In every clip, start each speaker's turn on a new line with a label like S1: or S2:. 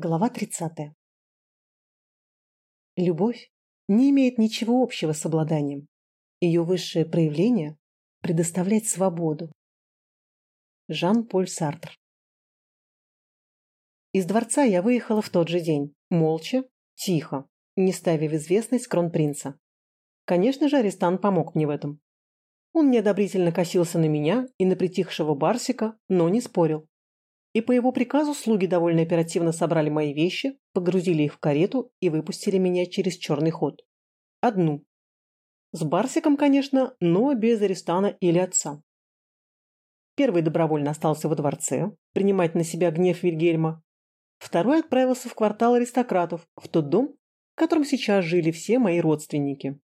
S1: Глава 30. Любовь не имеет ничего общего с обладанием. Ее высшее проявление – предоставлять свободу. Жан-Поль Сартр. Из дворца я выехала в тот же день, молча, тихо, не ставя в известность кронпринца. Конечно же, арестант помог мне в этом. Он неодобрительно косился на меня и на притихшего Барсика, но не спорил и по его приказу слуги довольно оперативно собрали мои вещи, погрузили их в карету и выпустили меня через черный ход. Одну. С Барсиком, конечно, но без Аристана или отца. Первый добровольно остался во дворце, принимать на себя гнев Вильгельма. Второй отправился в квартал аристократов, в тот дом, в котором сейчас жили все мои родственники.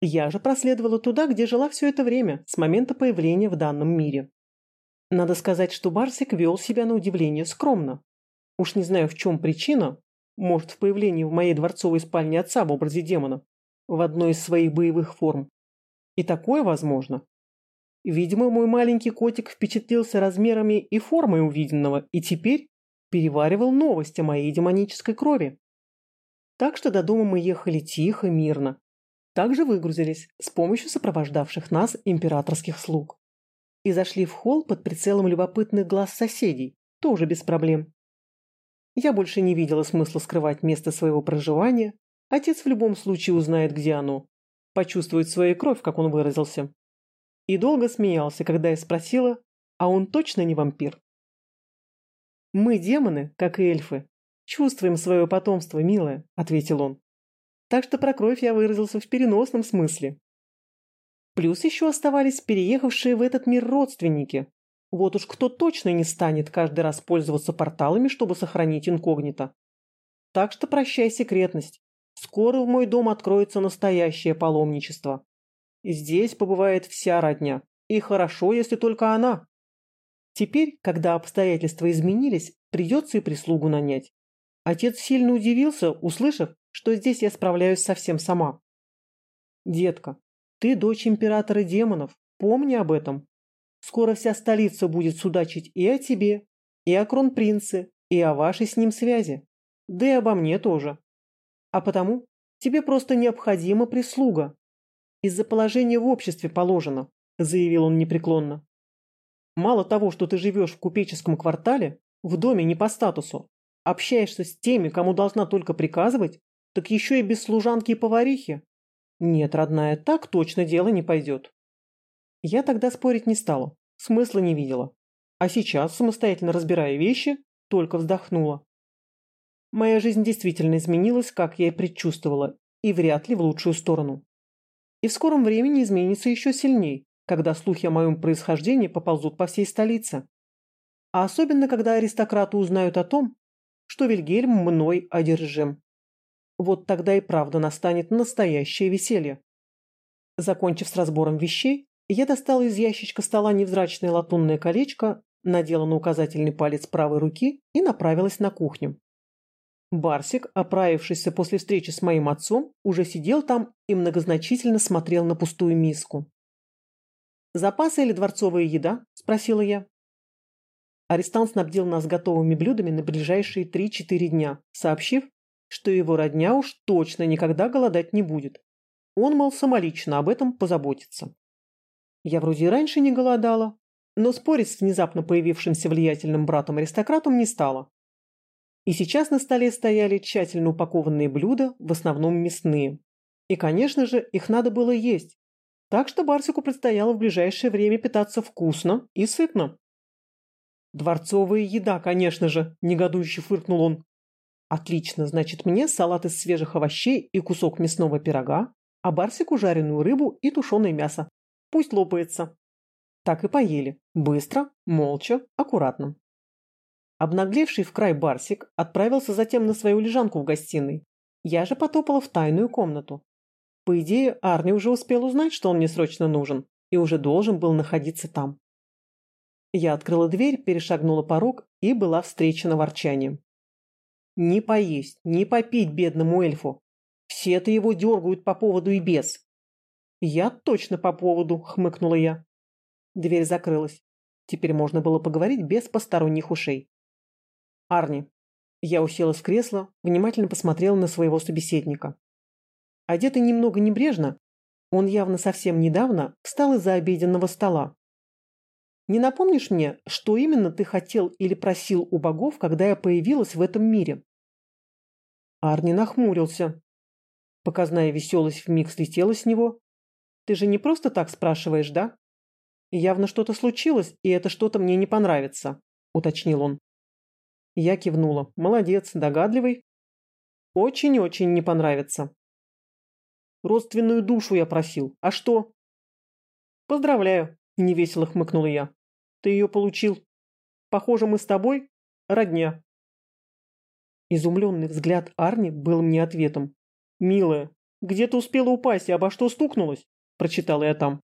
S1: Я же проследовала туда, где жила все это время, с момента появления в данном мире. Надо сказать, что Барсик вел себя на удивление скромно. Уж не знаю, в чем причина, может, в появлении в моей дворцовой спальне отца в образе демона, в одной из своих боевых форм. И такое возможно. Видимо, мой маленький котик впечатлился размерами и формой увиденного и теперь переваривал новость о моей демонической крови. Так что до дома мы ехали тихо, мирно. Также выгрузились с помощью сопровождавших нас императорских слуг и зашли в холл под прицелом любопытных глаз соседей, тоже без проблем. Я больше не видела смысла скрывать место своего проживания. Отец в любом случае узнает, где оно. Почувствует свою кровь, как он выразился. И долго смеялся, когда я спросила, а он точно не вампир? «Мы, демоны, как и эльфы, чувствуем свое потомство, милая», — ответил он. «Так что про кровь я выразился в переносном смысле. Плюс еще оставались переехавшие в этот мир родственники. Вот уж кто точно не станет каждый раз пользоваться порталами, чтобы сохранить инкогнито. Так что прощай секретность. Скоро в мой дом откроется настоящее паломничество. Здесь побывает вся родня. И хорошо, если только она. Теперь, когда обстоятельства изменились, придется и прислугу нанять. Отец сильно удивился, услышав, что здесь я справляюсь совсем сама. «Детка, ты дочь императора демонов, помни об этом. Скоро вся столица будет судачить и о тебе, и о кронпринце, и о вашей с ним связи. Да и обо мне тоже. А потому тебе просто необходима прислуга. Из-за положения в обществе положено, заявил он непреклонно. Мало того, что ты живешь в купеческом квартале, в доме не по статусу, общаешься с теми, кому должна только приказывать, так еще и без служанки и поварихи. Нет, родная, так точно дело не пойдет. Я тогда спорить не стала, смысла не видела. А сейчас, самостоятельно разбирая вещи, только вздохнула. Моя жизнь действительно изменилась, как я и предчувствовала, и вряд ли в лучшую сторону. И в скором времени изменится еще сильней, когда слухи о моем происхождении поползут по всей столице. А особенно, когда аристократы узнают о том, что Вильгельм мной одержим. Вот тогда и правда настанет настоящее веселье. Закончив с разбором вещей, я достала из ящичка стола невзрачное латунное колечко, надела на указательный палец правой руки и направилась на кухню. Барсик, оправившийся после встречи с моим отцом, уже сидел там и многозначительно смотрел на пустую миску. «Запасы или дворцовая еда?» – спросила я. Арестант снабдил нас готовыми блюдами на ближайшие 3-4 дня, сообщив, что его родня уж точно никогда голодать не будет. Он, мол, самолично об этом позаботится. Я вроде и раньше не голодала, но спорить с внезапно появившимся влиятельным братом-аристократом не стала. И сейчас на столе стояли тщательно упакованные блюда, в основном мясные. И, конечно же, их надо было есть. Так что Барсику предстояло в ближайшее время питаться вкусно и сытно. «Дворцовая еда, конечно же», – негодующе фыркнул он. Отлично, значит мне салат из свежих овощей и кусок мясного пирога, а Барсику жареную рыбу и тушеное мясо. Пусть лопается. Так и поели. Быстро, молча, аккуратно. Обнаглевший в край Барсик отправился затем на свою лежанку в гостиной. Я же потопала в тайную комнату. По идее, Арни уже успел узнать, что он мне срочно нужен, и уже должен был находиться там. Я открыла дверь, перешагнула порог и была встречена ворчанием. Не поесть, не попить бедному эльфу. Все-то его дергают по поводу и без. Я точно по поводу, хмыкнула я. Дверь закрылась. Теперь можно было поговорить без посторонних ушей. Арни, Я уселась в кресло, внимательно посмотрела на своего собеседника. Одетый немного небрежно, он явно совсем недавно встал из-за обеденного стола. Не напомнишь мне, что именно ты хотел или просил у богов, когда я появилась в этом мире? Арни нахмурился. Показная веселость вмиг слетела с него. Ты же не просто так спрашиваешь, да? Явно что-то случилось, и это что-то мне не понравится, уточнил он. Я кивнула. Молодец, догадливый. Очень-очень не понравится. Родственную душу я просил. А что? Поздравляю, невесело хмыкнула я. Ты ее получил. Похоже, мы с тобой родня. Изумленный взгляд Арни был мне ответом. «Милая, где ты успела упасть и обо что стукнулась?» – прочитала я там.